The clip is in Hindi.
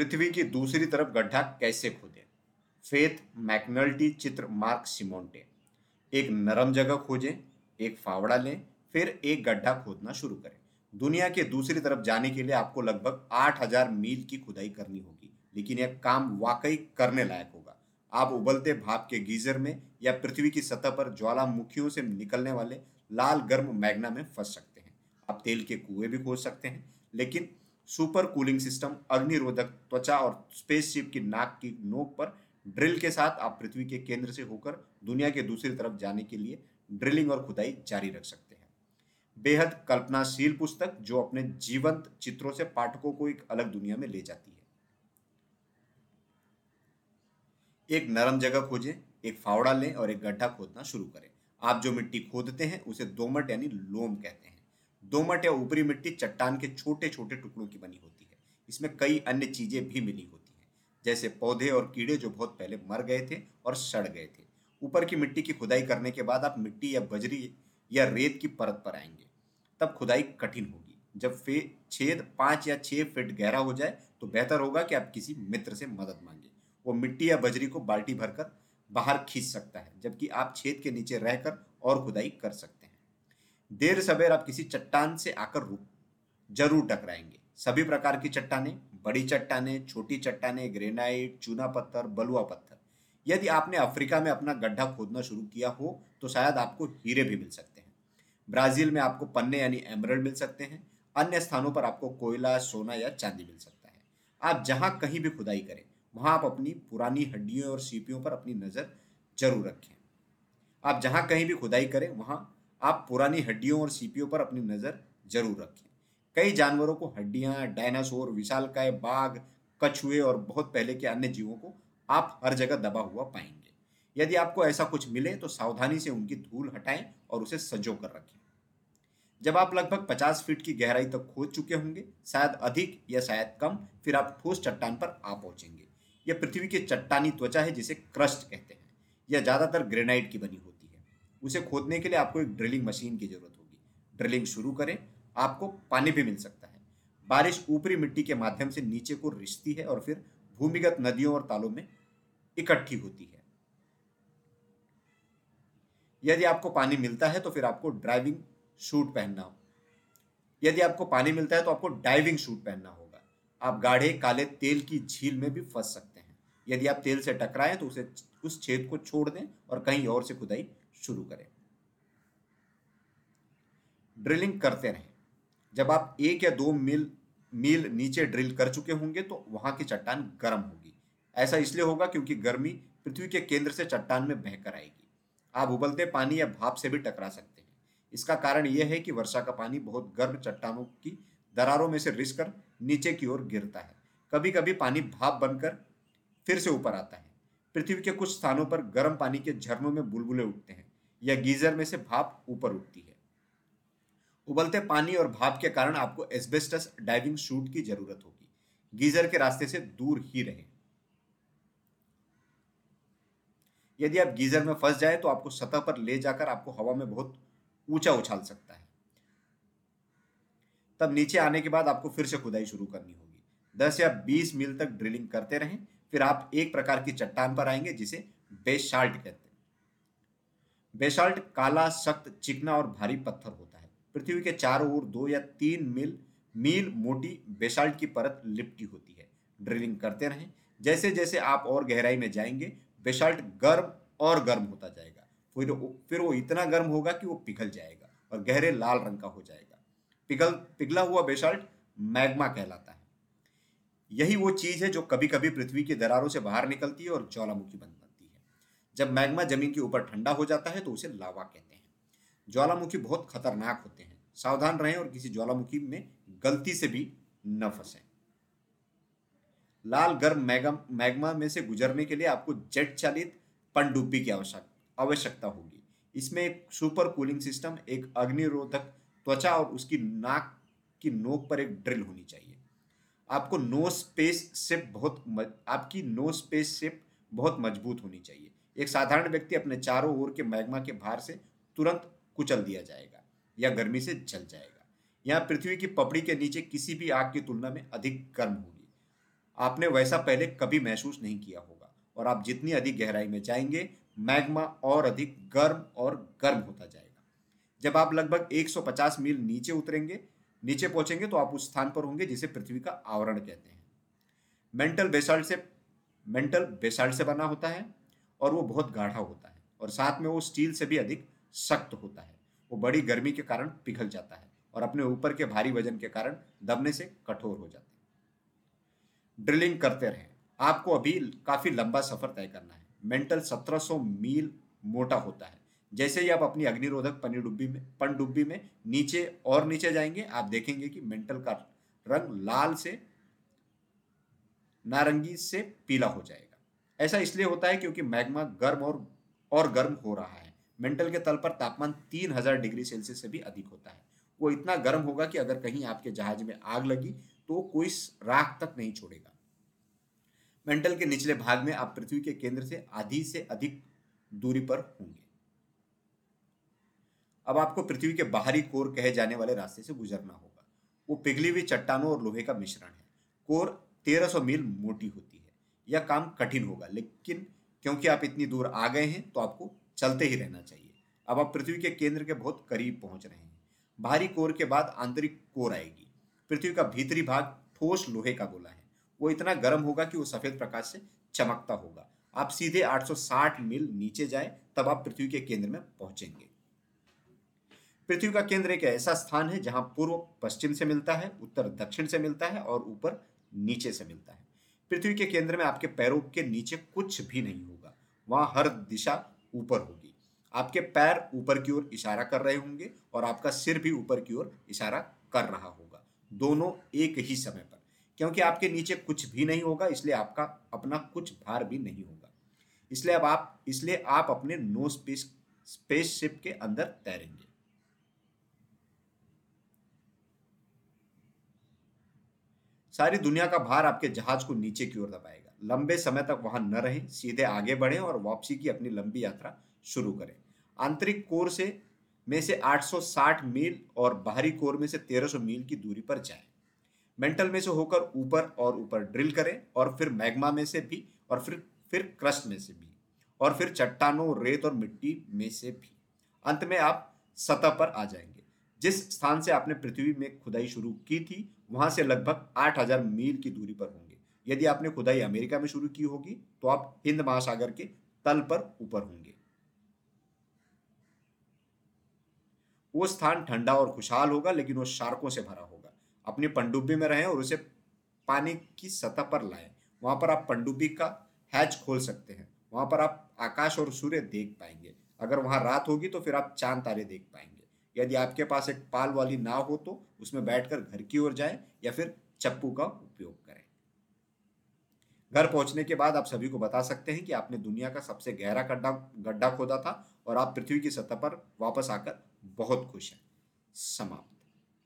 पृथ्वी की दूसरी तरफ़ गड्ढा कैसे खोदें? फेथ मैकनल्टी, चित्र, मार्क, सिमोंटे। एक नरम जगह खोजें, एक फावड़ा लें, फिर एक गड्ढा खोदना शुरू करें। दुनिया के दूसरी तरफ़ जाने के लिए आपको लगभग 8000 मील की खुदाई करनी होगी, लेकिन यह काम वाकई करने लायक होगा। आप उबलते भाप के गीजर में या पृथ्वी की सतह पर ज्वालामुखियों से निकलने वाले लाल गर्म मैग्ना में फंस सकते हैं। आप तेल के कुएँ भी खोज सकते हैं, लेकिन सुपर कूलिंग सिस्टम, अग्निरोधक, त्वचा और स्पेसशिप की नाक की नोक पर ड्रिल के साथ आप पृथ्वी के केंद्र से होकर दुनिया के दूसरी तरफ़ जाने के लिए ड्रिलिंग और खुदाई जारी रख सकते हैं। बेहद कल्पनाशील पुस्तक जो अपने जीवंत चित्रों से पाठकों को एक अलग दुनिया में ले जाती है। एक नरम जगह खोजें, एक फावड़ा लें और एक गड्ढा खोदना शुरू करें। आप जो मिट्टी खोदते हैं, उसे दोमट यानी लोम कहते हैं। दोमट या ऊपरी मिट्टी चट्टान के छोटे छोटे टुकड़ों की बनी होती है। इसमें कई अन्य चीज़ें भी मिली होती हैं, जैसे पौधे और कीड़े जो बहुत पहले मर गए थे और सड़ गए थे। ऊपर की मिट्टी की खुदाई करने के बाद आप मिट्टी या बजरी या रेत की परत पर आएँगे, तब खुदाई कठिन होगी। जब फे, छेद पाँच या छह फीट गहरा हो जाए तो बेहतर होगा कि आप किसी मित्र से मदद मांगे। वो मिट्टी या बजरी को बाल्टी भरकर बाहर खींच सकता है, जबकि आप छेद के नीचे रहकर और खुदाई कर सकते देर सवेर आप किसी चट्टान से आकर रुक, ज़रूर टकराएँगे। सभी प्रकार की चट्टाने, बड़ी चट्टाने, छोटी चट्टाने, ग्रेनाइट, चूना पत्थर, बलुआ पत्थर। यदि आपने अफ्रीका में अपना गड्ढा खोदना शुरू किया हो तो शायद आपको हीरे भी मिल सकते हैं। ब्राज़ील में आपको पन्ने यानी एमरल्ड मिल सकते हैं। अन्य स्थानों पर आपको कोयला, सोना या चांदी मिल सकता है। आप जहाँ कहीं भी खुदाई करें, वहाँ आप अपनी पुरानी हड्डियों और सीपियों पर अपनी नज़र ज़रूर रखें। आप जहाँ कहीं भी खुदाई करें, वहाँ आप पुरानी हड्डियों और सीपियों पर अपनी नज़र ज़रूर रखें। कई जानवरों को हड्डियाँ, डायनासोर विशालकाय बाघ, कछुए और बहुत पहले के अन्य जीवों को आप हर जगह दबा हुआ पाएँगे। यदि आपको ऐसा कुछ मिले तो सावधानी से उनकी धूल हटाएँ और उसे सजो कर रखें। जब आप लगभग 50 फीट की गहराई तक खोद चुके होंगे, शायद अधिक या शायद कम, फिर आप ठोस चट्टान पर आ पहुँचेंगे। यह पृथ्वी की चट्टानी त्वचा है, जिसे क्रस्ट कहते हैं। यह ज़्यादातर ग्रेनाइट की बनी होती है उसे खोदने के लिए आपको एक ड्रिलिंग मशीन की ज़रूरत होगी। ड्रिलिंग शुरू करें, आपको पानी भी मिल सकता है। बारिश ऊपरी मिट्टी के माध्यम से नीचे को रिश्ती है और फिर भूमिगत नदियों और तालों में इकट्ठी होती है। यदि आपको पानी मिलता है तो फिर आपको ड्राइविंग शूट पहनना हो यदि आपको पानी मिलता है तो आपको डाइविंग शूट पहनना होगा। आप गाढ़े, काले तेल की झील में भी फंस सकते हैं। यदि आप तेल से टकराएँ तो उसे उस छेद को छोड़ दें और कहीं और से खुदाई शुरू करें। ड्रिलिंग करते रहें। जब आप एक या दो मील मील नीचे ड्रिल कर चुके होंगे तो वहाँ की चट्टान गर्म होगी। ऐसा इसलिए होगा क्योंकि गर्मी पृथ्वी के केंद्र से चट्टान में बहकर आएगी। आप उबलते पानी या भाप से भी टकरा सकते हैं। इसका कारण यह है कि वर्षा का पानी बहुत गर्म चट्टानों की दरारों में से रिस कर नीचे की ओर गिरता है। कभी कभी पानी भाप बनकर फिर से ऊपर आता है। पृथ्वी के कुछ स्थानों पर गर्म पानी के झरनों में बुलबुले उठते हैं। या गीजर में से भाप ऊपर उठती है। उबलते पानी और भाप के कारण आपको एस्बेस्टस डाइविंग सूट की ज़रूरत होगी। गीजर के रास्ते से दूर ही रहें। यदि आप गीजर में फंस जाए तो आपको सतह पर ले जाकर आपको हवा में बहुत ऊँचा उछाल सकता है। तब नीचे आने के बाद आपको फिर से खुदाई शुरू करनी होगी। दस या बीस मील तक ड्रिलिंग करते रहें, फिर आप एक प्रकार की चट्टान पर आएँगे, जिसे बेशाल्ट कहते हैं। बेशाल्ट काला, सख्त, चिकना और भारी पत्थर होता है। पृथ्वी के चारों ओर दो या तीन मील मील मोटी बेसाल्ट की परत लिपटी होती है। ड्रिलिंग करते रहें। जैसे जैसे आप और गहराई में जाएँगे, बेसाल्ट गर्म और गर्म होता जाएगा। फिर फिर वो इतना गर्म होगा कि वो पिघल जाएगा और गहरे लाल रंग का हो जाएगा। पिघल, पिघला हुआ बेसाल्ट मैग्मा कहलाता है। यही वो चीज़ है जो कभी कभी पृथ्वी की दरारों से बाहर निकलती है और ज्वालामुखी बनती है। जब मैग्मा ज़मीन के ऊपर ठंडा हो जाता है तो उसे लावा कहते हैं। ज्वालामुखी बहुत खतरनाक होते हैं। सावधान रहें और किसी ज्वालामुखी में गलती से भी न फंसें। लाल गर्म मैग्मा में से गुजरने के लिए आपको जेट चालित पनडुब्बी की आवश्यकता होगी। इसमें एक सुपर कूलिंग सिस्टम, एक अग्निरोधक त्वचा और उसकी नाक की नोक पर एक ड्रिल होनी चाहिए। आपको नो स्पेस सिप बहुत आपकी नो स्पेस सिप बहुत मज़बूत होनी चाहिए। एक साधारण व्यक्ति अपने चारों ओर के मैग्मा के भार से तुरंत कुचल दिया जाएगा या गर्मी से जल जाएगा। यहाँ पृथ्वी की पपड़ी के नीचे किसी भी आग की तुलना में अधिक गर्म होगी। आपने वैसा पहले कभी महसूस नहीं किया होगा और आप जितनी अधिक गहराई में जाएँगे, मैग्मा और अधिक गर्म और गर्म होता जाएगा। जब आप लगभग 150 मील नीचे उतरेंगे, नीचे पहुँचेंगे तो आप उस स्थान पर होंगे जिसे पृथ्वी का आवरण कहते हैं। मेंटल बेसाल्ट से, मेंटल बेसाल्ट से बना होता है। और वो बहुत गाढ़ा होता है और साथ में वो स्टील से भी अधिक सख्त होता है। वो बड़ी गर्मी के कारण पिघल जाता है और अपने ऊपर के भारी वज़न के कारण दबने से कठोर हो जाता है। ड्रिलिंग करते रहें। आपको अभी काफ़ी लंबा सफ़र तय करना है। मेंटल 1700 मील मोटा होता है। जैसे ही आप अपनी अग्निरोधक पनडुब्बी में पनडुब्बी में नीचे और नीचे जाएँगे, आप देखेंगे कि मेंटल का रंग लाल से, नारंगी से पीला हो जाएगा। ऐसा इसलिए होता है क्योंकि मैग्मा गर्म और और गर्म हो रहा है। मेंटल के तल पर तापमान तीन हज़ार डिग्री सेल्सियस से भी अधिक होता है। वो इतना गर्म होगा कि अगर कहीं आपके जहाज़ में आग लगी तो कोई राख तक नहीं छोड़ेगा। मेंटल के निचले भाग में आप पृथ्वी के केंद्र से आधी से अधिक दूरी पर होंगे। अब आपको पृथ्वी के बाहरी कोर कहे जाने वाले रास्ते से गुजरना होगा। वो पिघली हुई चट्टानों और लोहे का मिश्रण है। कोर 1300 मील मोटी होती है। यह काम कठिन होगा। लेकिन क्योंकि आप इतनी दूर आ गए हैं तो आपको चलते ही रहना चाहिए। अब आप पृथ्वी के केंद्र के बहुत करीब पहुँच रहे हैं। बाहरी कोर के बाद आंतरिक कोर आएगी। पृथ्वी का भीतरी भाग ठोस लोहे का गोला है। वो इतना गर्म होगा कि वो सफ़ेद प्रकाश से चमकता होगा। आप सीधे 860 मील नीचे जाए, तब आप पृथ्वी के केंद्र में पहुँचेंगे। पृथ्वी का केंद्र एक ऐसा स्थान है जहाँ पूर्व पश्चिम से मिलता है, उत्तर दक्षिण से मिलता है और ऊपर नीचे से मिलता है। पृथ्वी के केंद्र में आपके पैरों के नीचे कुछ भी नहीं होगा। वहाँ हर दिशा ऊपर होगी। आपके पैर ऊपर की ओर इशारा कर रहे होंगे और आपका सिर भी ऊपर की ओर इशारा कर रहा होगा। दोनों एक ही समय पर। क्योंकि आपके नीचे कुछ भी नहीं होगा, इसलिए आपका अपना कुछ भार भी नहीं होगा। इसलिए अब आप, इसलिए आप अपने नो स्पेस स्पेसशिप के अंदर तैरेंगे। सारी दुनिया का भार आपके जहाज़ को नीचे की ओर दबाएगा। लंबे समय तक वहाँ न रहें, सीधे आगे बढ़ें और वापसी की अपनी लंबी यात्रा शुरू करें। आंतरिक कोर से, में से 860 मील और बाहरी कोर में से 1300 मील की दूरी पर जाएँ। मेंटल में से होकर ऊपर और ऊपर ड्रिल करें और फिर मैग्मा में से भी और फिर फिर क्रस्ट में से भी और फिर चट्टानों, रेत और मिट्टी में से भी। अंत में आप सतह पर आ जाएँगे। जिस स्थान से आपने पृथ्वी में खुदाई शुरू की थी वहाँ से लगभग 8000 मील की दूरी पर होंगे। यदि आपने खुदाई अमेरिका में शुरू की होगी तो आप हिंद महासागर के तल पर ऊपर होंगे। वो स्थान ठंडा और खुशहाल होगा, लेकिन वो शार्कों से भरा होगा। अपनी पनडुब्बी में रहें और उसे पानी की सतह पर लाएँ। वहाँ पर आप पनडुब्बी का हैच खोल सकते हैं। वहाँ पर आप आकाश और सूर्य देख पाएँगे। अगर वहाँ रात होगी तो फिर आप चाँद तारे देख पाएँगे। यदि आपके पास एक पाल वाली नाव हो तो उसमें बैठकर घर की ओर जाएँ या फिर चप्पू का उपयोग करें। घर पहुँचने के बाद आप सभी को बता सकते हैं कि आपने दुनिया का सबसे गहरा गड्ढा गड्ढा खोदा था और आप पृथ्वी की सतह पर वापस आकर बहुत खुश हैं। समाप्त।